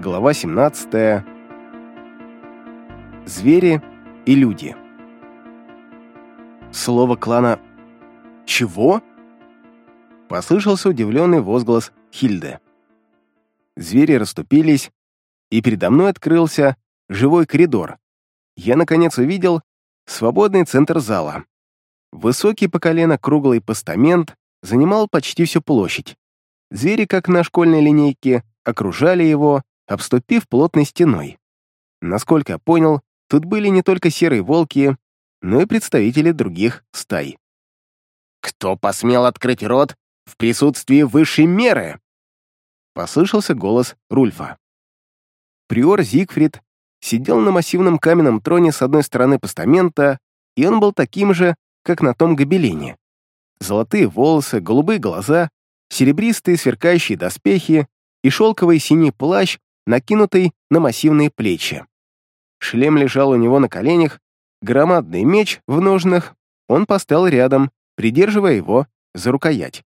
Глава 17. Звери и люди. Слово клана «Чего?» Послышался удивленный возглас Хильды. Звери расступились, и передо мной открылся живой коридор. Я, наконец, увидел свободный центр зала. Высокий по колено круглый постамент занимал почти всю площадь. Звери, как на школьной линейке, окружали его, обступив плотной стеной. Насколько я понял, тут были не только серые волки, но и представители других стай. «Кто посмел открыть рот в присутствии высшей меры?» Послышался голос Рульфа. Приор Зигфрид сидел на массивном каменном троне с одной стороны постамента, и он был таким же, как на том гобелене. Золотые волосы, голубые глаза, серебристые сверкающие доспехи и шелковый синий плащ накинутый на массивные плечи. Шлем лежал у него на коленях, громадный меч в ножнах он поставил рядом, придерживая его за рукоять.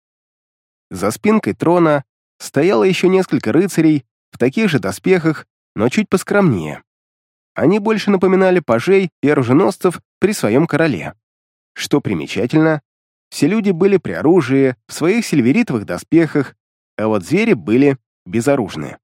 За спинкой трона стояло еще несколько рыцарей в таких же доспехах, но чуть поскромнее. Они больше напоминали пажей и оруженосцев при своем короле. Что примечательно, все люди были при оружии, в своих сильверитовых доспехах, а вот звери были безоружны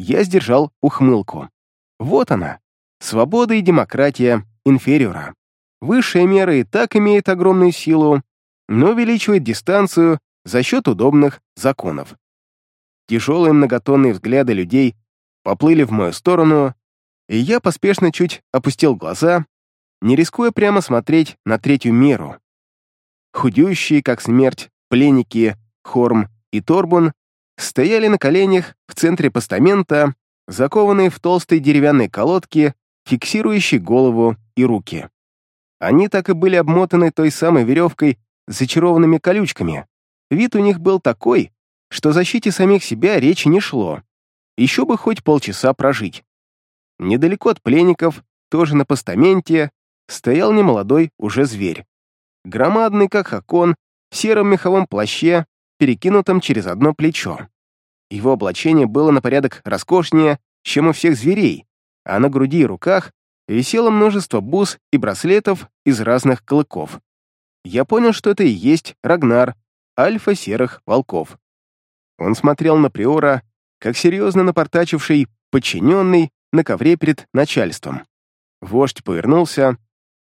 я сдержал ухмылку. Вот она, свобода и демократия инфериора. Высшая мера и так имеет огромную силу, но увеличивает дистанцию за счет удобных законов. Тяжелые многотонные взгляды людей поплыли в мою сторону, и я поспешно чуть опустил глаза, не рискуя прямо смотреть на третью меру. Худющие, как смерть, пленники Хорм и Торбун стояли на коленях в центре постамента, закованные в толстые деревянные колодки, фиксирующие голову и руки. Они так и были обмотаны той самой веревкой с зачарованными колючками. Вид у них был такой, что защите самих себя речи не шло. Еще бы хоть полчаса прожить. Недалеко от пленников, тоже на постаменте, стоял немолодой уже зверь. Громадный, как хакон, в сером меховом плаще перекинутом через одно плечо. Его облачение было на порядок роскошнее, чем у всех зверей, а на груди и руках висело множество бус и браслетов из разных клыков. Я понял, что это и есть Рагнар, альфа серых волков. Он смотрел на Приора, как серьезно напортачивший подчиненный на ковре перед начальством. Вождь повернулся.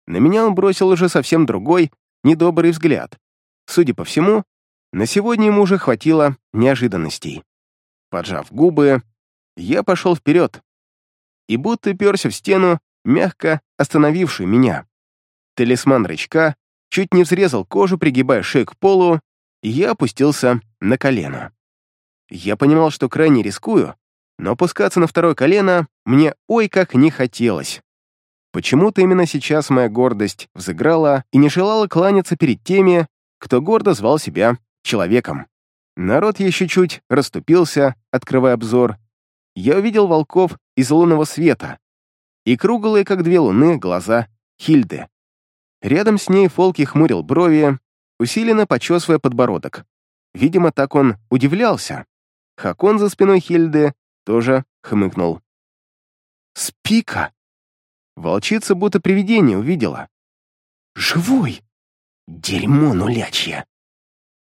На меня он бросил уже совсем другой, недобрый взгляд. Судя по всему, на сегодня ему уже хватило неожиданностей. Поджав губы, я пошел вперед и будто перся в стену, мягко остановившую меня. Талисман рычка чуть не взрезал кожу, пригибая шею к полу, и я опустился на колено. Я понимал, что крайне рискую, но опускаться на второе колено мне ой как не хотелось. Почему-то именно сейчас моя гордость взыграла и не желала кланяться перед теми, кто гордо звал себя человеком. Народ еще чуть расступился, открывая обзор. Я увидел волков из лунного света и круглые, как две луны, глаза Хильды. Рядом с ней Фолки хмурил брови, усиленно почесывая подбородок. Видимо, так он удивлялся. Хакон за спиной Хильды тоже хмыкнул. «Спика!» Волчица будто привидение увидела. «Живой! Дерьмо нулячье!»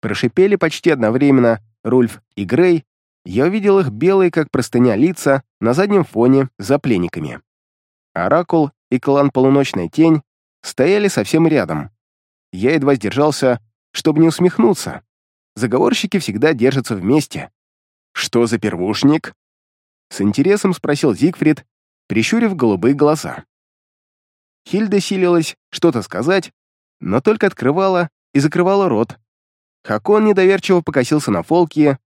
Прошипели почти одновременно Рульф и Грей. Я увидел их белые, как простыня, лица на заднем фоне за пленниками. Оракул и клан Полуночная Тень стояли совсем рядом. Я едва сдержался, чтобы не усмехнуться. Заговорщики всегда держатся вместе. «Что за первушник?» С интересом спросил Зигфрид, прищурив голубые глаза. Хильда силилась что-то сказать, но только открывала и закрывала рот, Хакон недоверчиво покосился на Фолки,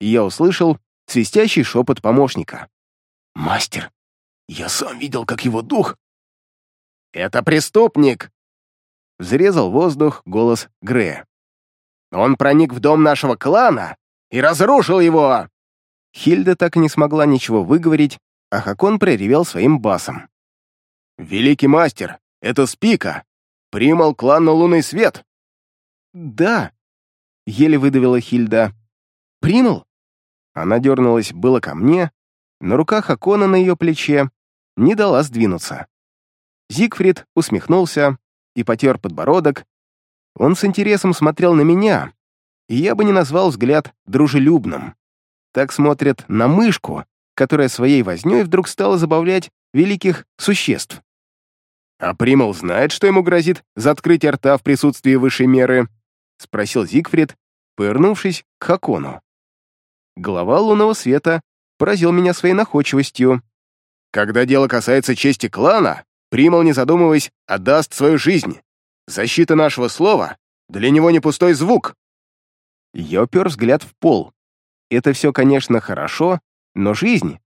и я услышал свистящий шепот помощника. «Мастер, я сам видел, как его дух...» «Это преступник!» Взрезал воздух голос Грея. «Он проник в дом нашего клана и разрушил его!» Хильда так и не смогла ничего выговорить, а Хакон проревел своим басом. «Великий мастер, это Спика! Примал клан на лунный свет!» «Да», еле выдавила Хильда. «Принял?» Она дернулась было ко мне, но рука Хакона на ее плече не дала сдвинуться. Зигфрид усмехнулся и потер подбородок. Он с интересом смотрел на меня, и я бы не назвал взгляд дружелюбным. Так смотрят на мышку, которая своей вознёй вдруг стала забавлять великих существ. «А Примал знает, что ему грозит за открытие рта в присутствии высшей меры?» — спросил Зигфрид, повернувшись к Хакону. Голова лунного света поразил меня своей находчивостью. «Когда дело касается чести клана, Примал, не задумываясь, отдаст свою жизнь. Защита нашего слова для него не пустой звук». Я упер взгляд в пол. Это все, конечно, хорошо, но жизнь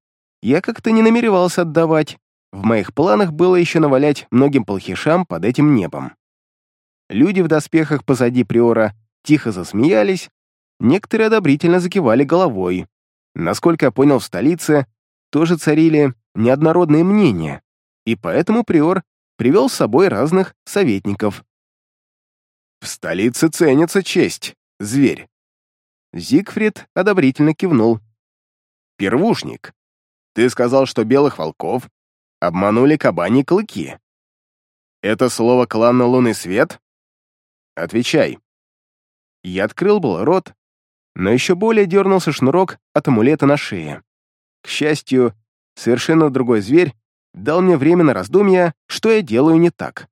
я как-то не намеревался отдавать. В моих планах было еще навалять многим полхишам под этим небом. Люди в доспехах позади Приора тихо засмеялись, некоторые одобрительно закивали головой. Насколько я понял, в столице тоже царили неоднородные мнения, и поэтому Приор привел с собой разных советников. «В столице ценится честь, зверь!» Зигфрид одобрительно кивнул. «Первушник, ты сказал, что белых волков обманули кабани клыки. Это слово клана Лунный Свет? Отвечай». Я открыл был рот, но еще более дернулся шнурок от амулета на шее. К счастью, совершенно другой зверь дал мне время на раздумья, что я делаю не так.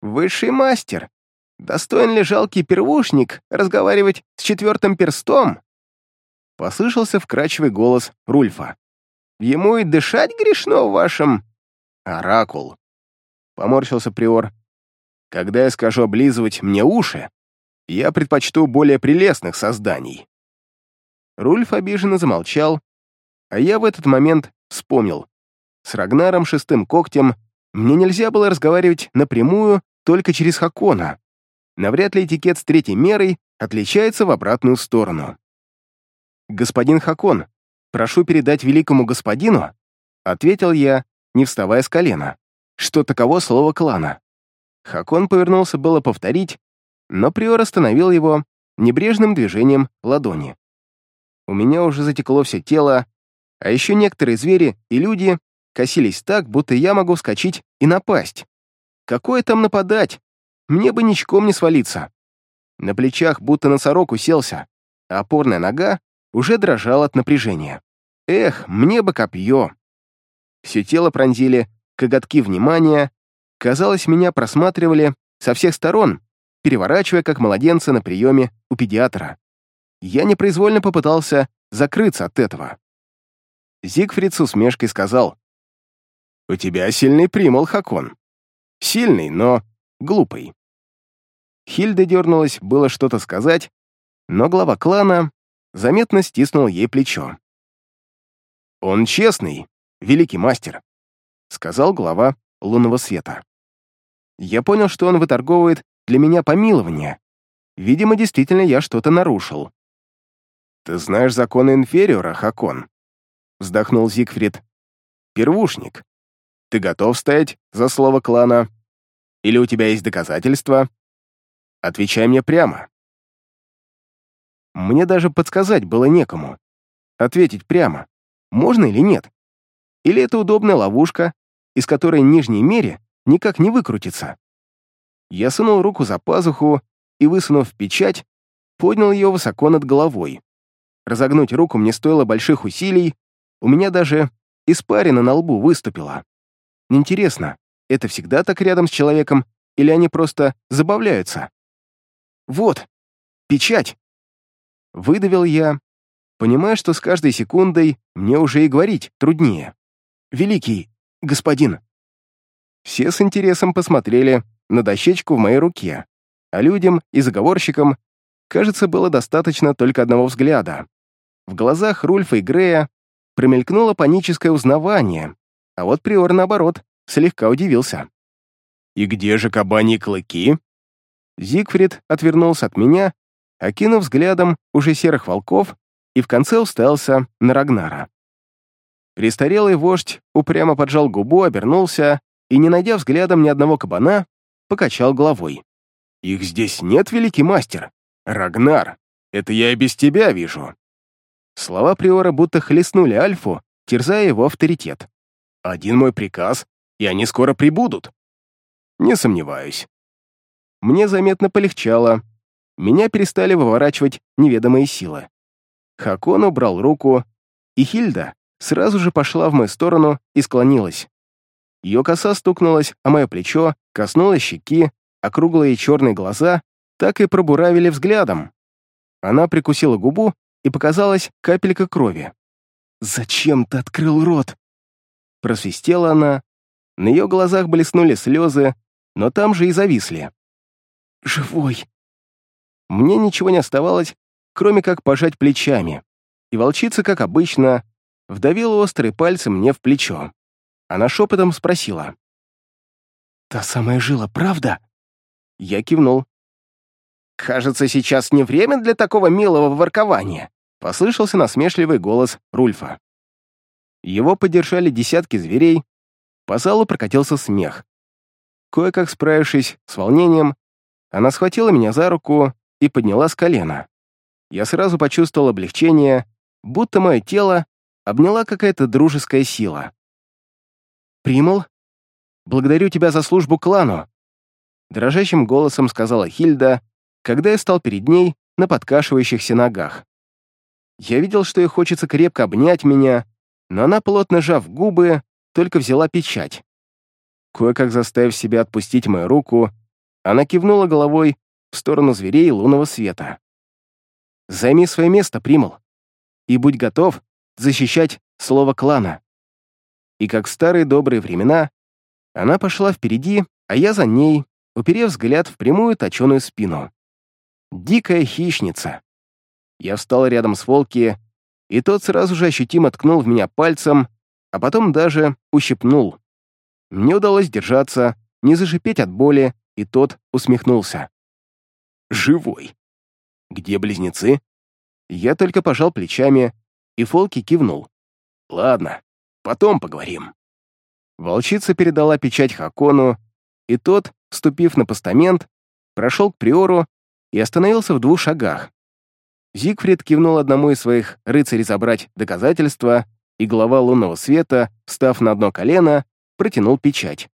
«Высший мастер! Достоин ли жалкий первушник разговаривать с четвертым перстом?» Послышался вкрадчивый голос Рульфа. «Ему и дышать грешно в вашем...» «Оракул!» Поморщился Приор. «Когда я скажу облизывать мне уши, я предпочту более прелестных созданий». Рульф обиженно замолчал, а я в этот момент вспомнил. С Рагнаром шестым когтем мне нельзя было разговаривать напрямую только через Хакона. Навряд ли этикет с третьей мерой отличается в обратную сторону. «Господин Хакон, прошу передать великому господину», ответил я, не вставая с колена, что таково слово клана. Хакон повернулся было повторить, но Приор остановил его небрежным движением ладони. У меня уже затекло все тело, а еще некоторые звери и люди косились так, будто я могу вскочить и напасть. Какое там нападать? Мне бы ничком не свалиться. На плечах будто носорог уселся, а опорная нога уже дрожала от напряжения. Эх, мне бы копье. Все тело пронзили коготки внимания, казалось, меня просматривали со всех сторон, переворачивая как младенца на приеме у педиатра. Я непроизвольно попытался закрыться от этого. Зигфрид с усмешкой сказал, «У тебя сильный примол, Хакон. Сильный, но глупый». Хильда дернулась было что-то сказать, но глава клана заметно стиснул ей плечо. «Он честный, великий мастер», — сказал глава лунного света. Я понял, что он выторговывает для меня помилование. Видимо, действительно я что-то нарушил. «Ты знаешь законы инфериора, Хакон?» — вздохнул Зигфрид. «Первушник, ты готов стоять за слово клана? Или у тебя есть доказательства? Отвечай мне прямо». Мне даже подсказать было некому. Ответить прямо, можно или нет. Или это удобная ловушка, из которой нижней мере никак не выкрутится. Я сунул руку за пазуху и, высунув печать, поднял ее высоко над головой. Разогнуть руку мне стоило больших усилий, у меня даже испарина на лбу выступила. Интересно, это всегда так рядом с человеком, или они просто забавляются? Вот, печать. Выдавил я, понимая, что с каждой секундой мне уже и говорить труднее. «Великий господин». Все с интересом посмотрели на дощечку в моей руке, а людям и заговорщикам, кажется, было достаточно только одного взгляда. В глазах Рульфа и Грея промелькнуло паническое узнавание, а вот Приор, наоборот, слегка удивился. «И где же кабани клыки?» Зигфрид отвернулся от меня, окинув взглядом уже серых волков и в конце уставился на Рагнара. Престарелый вождь упрямо поджал губу, обернулся и, не найдя взглядом ни одного кабана, покачал головой. «Их здесь нет, великий мастер? Рагнар, это я и без тебя вижу». Слова Приора будто хлестнули Альфу терзая его авторитет. «Один мой приказ, и они скоро прибудут». «Не сомневаюсь». Мне заметно полегчало. Меня перестали выворачивать неведомые силы. Хакон убрал руку, и Хильда сразу же пошла в мою сторону и склонилась. Ее коса стукнулась о мое плечо, коснулась щеки, а круглые черные глаза так и пробуравили взглядом. Она прикусила губу, и показалась капелька крови. «Зачем ты открыл рот?» Просвистела она, на ее глазах блеснули слезы, но там же и зависли. «Живой!» Мне ничего не оставалось, кроме как пожать плечами, и волчица, как обычно, вдавила острые пальцы мне в плечо. Она шепотом спросила. «Та самая жила, правда?» Я кивнул. «Кажется, сейчас не время для такого милого воркования», — послышался насмешливый голос Рульфа. Его поддержали десятки зверей, по залу прокатился смех. Кое-как справившись с волнением, она схватила меня за руку и подняла с колена. Я сразу почувствовал облегчение, будто мое тело обняла какая-то дружеская сила. «Примал, благодарю тебя за службу клану», дрожащим голосом сказала Хильда, когда я стал перед ней на подкашивающихся ногах. Я видел, что ей хочется крепко обнять меня, но она, плотно сжав губы, только взяла печать. Кое-как заставив себя отпустить мою руку, она кивнула головой в сторону зверей лунного света. «Займи свое место, Примал, и будь готов защищать слово клана». И как в старые добрые времена, она пошла впереди, а я за ней, уперев взгляд в прямую точеную спину. Дикая хищница. Я встал рядом с Волки, и тот сразу же ощутимо ткнул в меня пальцем, а потом даже ущипнул. Мне удалось держаться, не зашипеть от боли, и тот усмехнулся. «Живой. Где близнецы?» Я только пожал плечами, и Фолки кивнул. «Ладно, потом поговорим». Волчица передала печать Хакону, и тот, вступив на постамент, прошел к приору и остановился в двух шагах. Зигфрид кивнул одному из своих рыцарей забрать доказательства, и глава лунного света, встав на одно колено, протянул печать.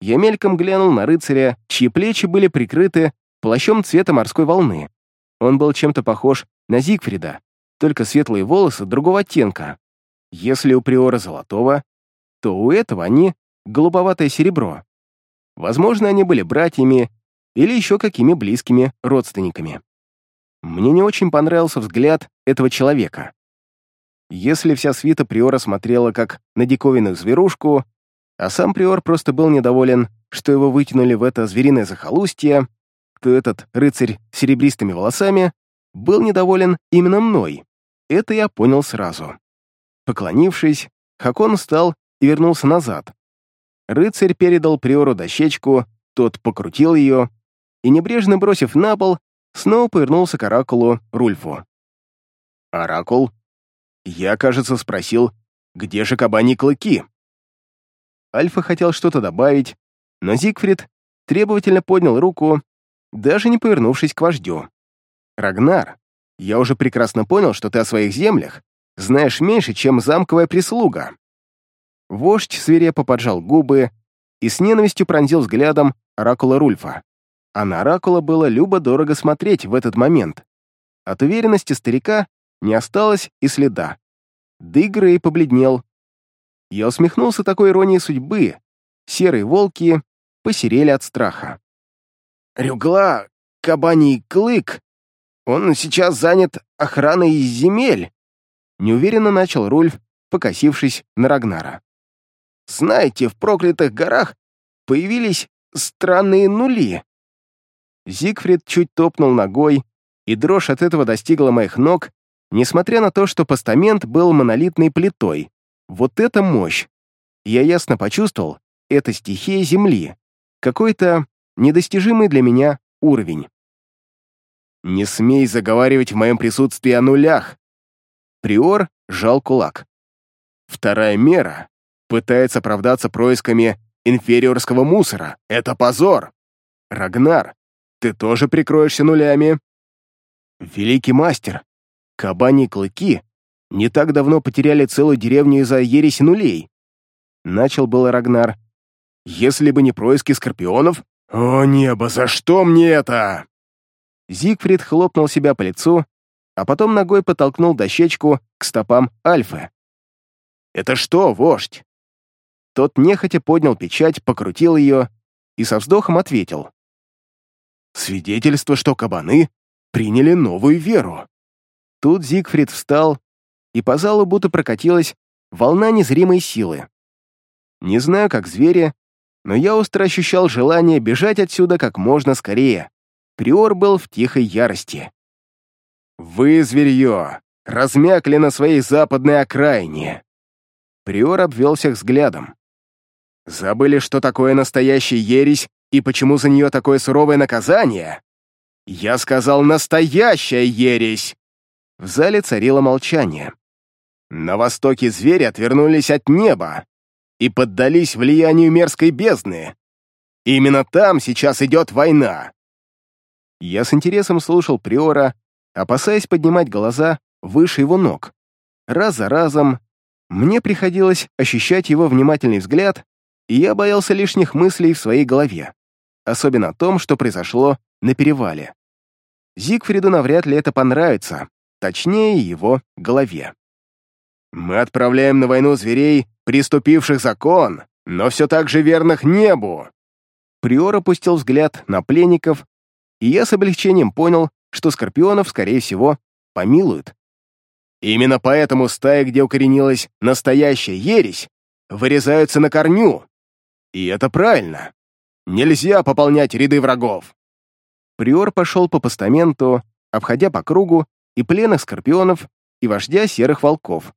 Я мельком глянул на рыцаря, чьи плечи были прикрыты плащом цвета морской волны. Он был чем-то похож на Зигфрида, только светлые волосы другого оттенка. Если у приора золотого, то у этого они голубоватое серебро. Возможно, они были братьями или еще какими близкими родственниками. Мне не очень понравился взгляд этого человека. Если вся свита Приора смотрела как на диковинную зверушку, а сам Приор просто был недоволен, что его вытянули в это звериное захолустье, то этот рыцарь с серебристыми волосами был недоволен именно мной. Это я понял сразу. Поклонившись, Хакон встал и вернулся назад. Рыцарь передал Приору дощечку, тот покрутил ее и, небрежно бросив на пол, снова повернулся к Оракулу Рульфу. «Оракул?» Я, кажется, спросил, где же кабани клыки? Альфа хотел что-то добавить, но Зигфрид требовательно поднял руку, даже не повернувшись к вождю. «Рагнар, я уже прекрасно понял, что ты о своих землях знаешь меньше, чем замковая прислуга». Вождь свирепо поджал губы и с ненавистью пронзил взглядом оракула Рульфа. А на оракула было любо-дорого смотреть в этот момент. От уверенности старика не осталось и следа. Да и Грей побледнел. Я усмехнулся такой иронии судьбы. Серые волки посерели от страха. «Рюгла, кабаний клык, он сейчас занят охраной земель», неуверенно начал Рульф, покосившись на Рагнара. «Знаете, в проклятых горах появились странные нули». Зигфрид чуть топнул ногой, и дрожь от этого достигла моих ног, Несмотря на то, что постамент был монолитной плитой, вот это мощь! Я ясно почувствовал, это стихия Земли, какой-то недостижимый для меня уровень. «Не смей заговаривать в моем присутствии о нулях!» Приор сжал кулак. «Вторая мера пытается оправдаться происками инфериорского мусора. Это позор! Рагнар, ты тоже прикроешься нулями?» «Великий мастер, Кабани клыки не так давно потеряли целую деревню из-за ереси нулей. Начал был Рагнар. Если бы не происки скорпионов... О небо, за что мне это? Зигфрид хлопнул себя по лицу, а потом ногой потолкнул дощечку к стопам Альфы. «Это что, вождь?» Тот нехотя поднял печать, покрутил ее и со вздохом ответил. «Свидетельство, что кабаны приняли новую веру». Тут Зигфрид встал, и по залу будто прокатилась волна незримой силы. Не знаю, как звери, но я остро ощущал желание бежать отсюда как можно скорее. Приор был в тихой ярости. «Вы, зверье, размякли на своей западной окраине!» Приор обвел всех взглядом. «Забыли, что такое настоящая ересь и почему за нее такое суровое наказание?» «Я сказал, настоящая ересь!» В зале царило молчание. На востоке звери отвернулись от неба и поддались влиянию мерзкой бездны. Именно там сейчас идет война. Я с интересом слушал Приора, опасаясь поднимать глаза выше его ног. Раз за разом мне приходилось ощущать его внимательный взгляд, и я боялся лишних мыслей в своей голове, особенно о том, что произошло на перевале. Зигфриду навряд ли это понравится, точнее, его голове. Мы отправляем на войну зверей, приступивших закон, но все так же верных небу. Приор опустил взгляд на пленников, и я с облегчением понял, что скорпионов, скорее всего, помилуют. Именно поэтому стаи, где укоренилась настоящая ересь, вырезаются на корню. И это правильно. Нельзя пополнять ряды врагов. Приор пошел по постаменту, обходя по кругу и пленных скорпионов, и вождя серых волков.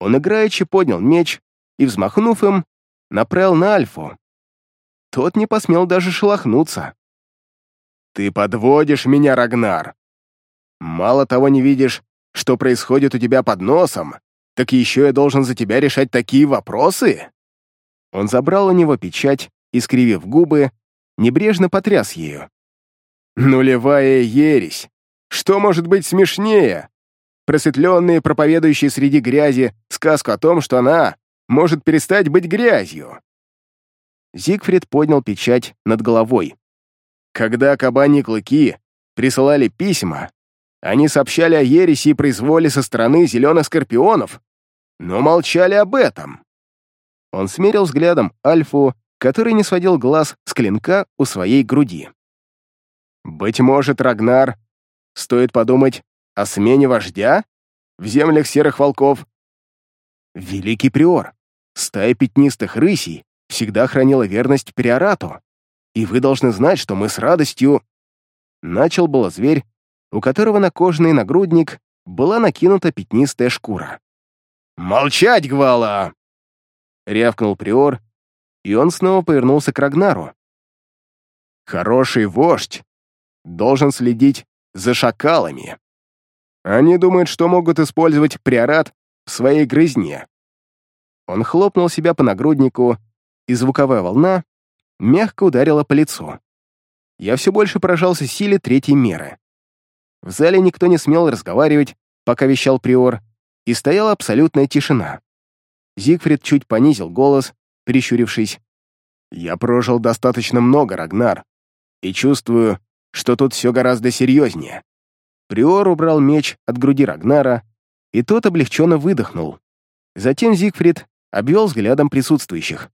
Он играючи поднял меч и, взмахнув им, направил на Альфу. Тот не посмел даже шелохнуться. «Ты подводишь меня, Рагнар! Мало того не видишь, что происходит у тебя под носом, так еще я должен за тебя решать такие вопросы?» Он забрал у него печать и, скривив губы, небрежно потряс ею. «Нулевая ересь! Что может быть смешнее? Просветленные, проповедующие среди грязи сказку о том, что она может перестать быть грязью!» Зигфрид поднял печать над головой. Когда кабани клыки присылали письма, они сообщали о ереси и произволе со стороны зеленых скорпионов, но молчали об этом. Он смерил взглядом Альфу, который не сводил глаз с клинка у своей груди. «Быть может, Рагнар, стоит подумать о смене вождя в землях серых волков?» «Великий приор, стая пятнистых рысей всегда хранила верность приорату, и вы должны знать, что мы с радостью...» Начал было зверь, у которого на кожаный нагрудник была накинута пятнистая шкура. «Молчать, Гвала!» — рявкнул Приор, и он снова повернулся к Рагнару. «Хороший вождь должен следить за шакалами. Они думают, что могут использовать приорат в своей грызне». Он хлопнул себя по нагруднику, и звуковая волна мягко ударила по лицу. Я все больше поражался силе третьей меры. В зале никто не смел разговаривать, пока вещал приор, и стояла абсолютная тишина. Зигфрид чуть понизил голос, прищурившись. «Я прожил достаточно много, Рагнар, и чувствую, что тут все гораздо серьезнее». Приор убрал меч от груди Рагнара, и тот облегченно выдохнул. Затем Зигфрид обвел взглядом присутствующих.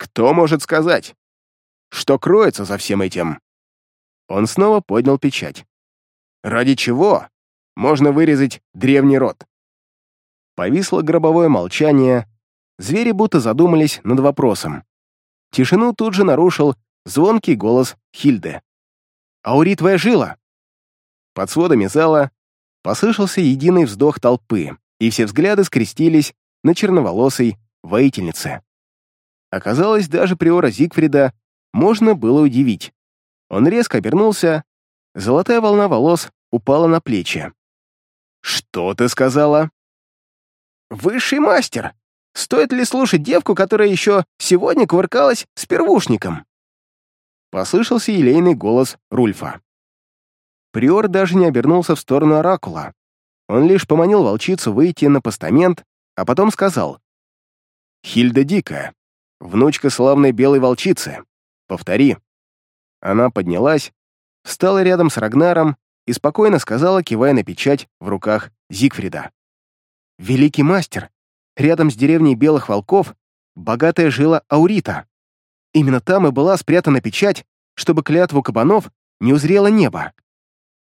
«Кто может сказать, что кроется за всем этим?» Он снова поднял печать. Ради чего можно вырезать древний род? Повисло гробовое молчание, звери будто задумались над вопросом. Тишину тут же нарушил звонкий голос Хильды. «Аури, твоя жила!» Под сводами зала послышался единый вздох толпы, и все взгляды скрестились на черноволосой воительнице. Оказалось, даже приора Зигфрида можно было удивить. Он резко обернулся Золотая волна волос упала на плечи. «Что ты сказала?» «Высший мастер! Стоит ли слушать девку, которая еще сегодня кувыркалась с первушником?» Послышался елейный голос Рульфа. Приор даже не обернулся в сторону Оракула. Он лишь поманил волчицу выйти на постамент, а потом сказал. «Хильда Дика, внучка славной белой волчицы. Повтори». Она поднялась, встала рядом с Рагнаром и спокойно сказала, кивая на печать в руках Зигфрида. «Великий мастер, рядом с деревней Белых Волков богатая жила Аурита. Именно там и была спрятана печать, чтобы клятву кабанов не узрело небо».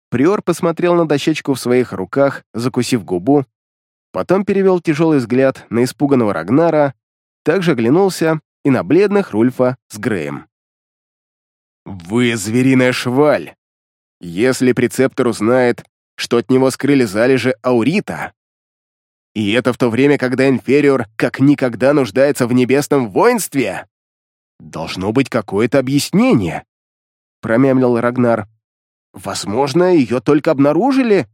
Приор посмотрел на дощечку в своих руках, закусив губу, потом перевел тяжелый взгляд на испуганного Рагнара, также оглянулся и на бледных Рульфа с Греем. «Вы звериная шваль! Если прецептор узнает, что от него скрыли залежи аурита, и это в то время, когда инфериор как никогда нуждается в небесном воинстве, должно быть какое-то объяснение», — промямлил Рагнар. «Возможно, ее только обнаружили?»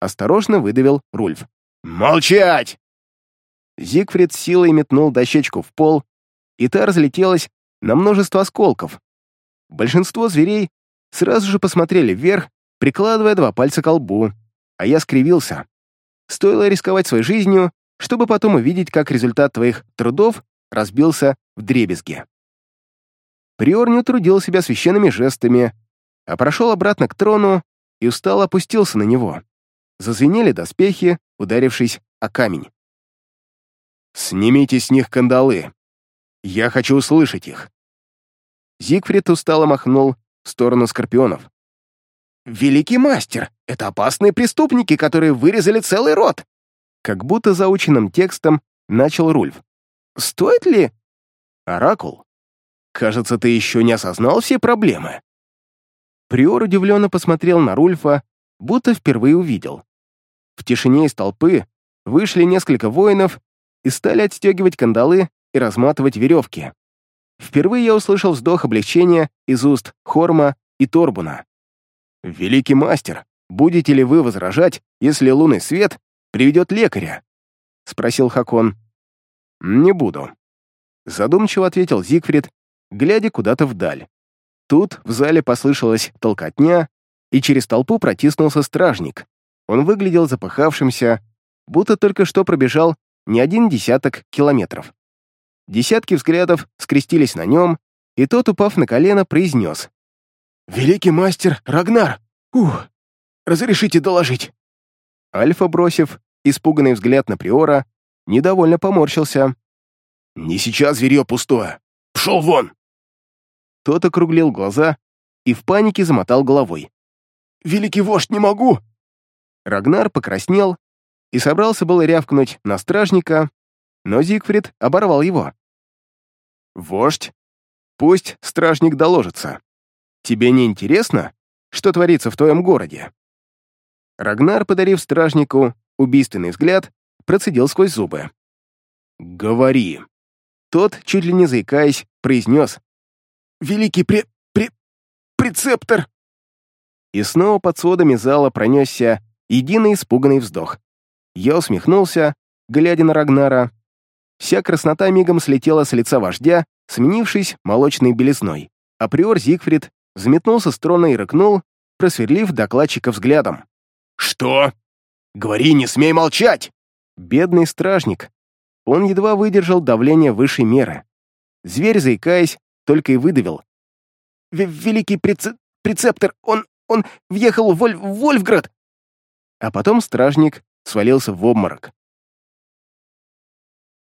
Осторожно выдавил Рульф. «Молчать!» Зигфрид силой метнул дощечку в пол, и та разлетелась на множество осколков, Большинство зверей сразу же посмотрели вверх, прикладывая два пальца к лбу, а я скривился. Стоило рисковать своей жизнью, чтобы потом увидеть, как результат твоих трудов разбился в дребезге. Приор не утрудил себя священными жестами, а прошел обратно к трону и устало опустился на него. Зазвенели доспехи, ударившись о камень. «Снимите с них кандалы. Я хочу услышать их», Зигфрид устало махнул в сторону скорпионов. «Великий мастер! Это опасные преступники, которые вырезали целый род!» Как будто заученным текстом начал Рульф. «Стоит ли...» «Оракул, кажется, ты еще не осознал все проблемы». Приор удивленно посмотрел на Рульфа, будто впервые увидел. В тишине из толпы вышли несколько воинов и стали отстегивать кандалы и разматывать веревки. Впервые я услышал вздох облегчения из уст Хорма и Торбуна. «Великий мастер, будете ли вы возражать, если лунный свет приведет лекаря?» — спросил Хакон. «Не буду», — задумчиво ответил Зигфрид, глядя куда-то вдаль. Тут в зале послышалась толкотня, и через толпу протиснулся стражник. Он выглядел запыхавшимся, будто только что пробежал не один десяток километров. Десятки взглядов скрестились на нем, и тот, упав на колено, произнес. «Великий мастер Рагнар! Ух! Разрешите доложить!» Альфа, бросив испуганный взгляд на Приора, недовольно поморщился. «Не сейчас зверье пустое! Пшел вон!» Тот округлил глаза и в панике замотал головой. «Великий вождь, не могу!» Рагнар покраснел и собрался было рявкнуть на стражника, но Зигфрид оборвал его. «Вождь, пусть стражник доложится. Тебе не интересно, что творится в твоем городе?» Рагнар, подарив стражнику убийственный взгляд, процедил сквозь зубы. «Говори». Тот, чуть ли не заикаясь, произнес. «Великий пре... пре... прецептор!» И снова под сводами зала пронесся единый испуганный вздох. Я усмехнулся, глядя на Рагнара, Вся краснота мигом слетела с лица вождя, сменившись молочной белизной. Априор Зигфрид взметнулся с трона и рыкнул, просверлив докладчика взглядом. «Что? Говори, не смей молчать!» Бедный стражник. Он едва выдержал давление высшей меры. Зверь, заикаясь, только и выдавил. «Великий прece прецептор, он... он въехал в, Воль в Вольфград!» А потом стражник свалился в обморок.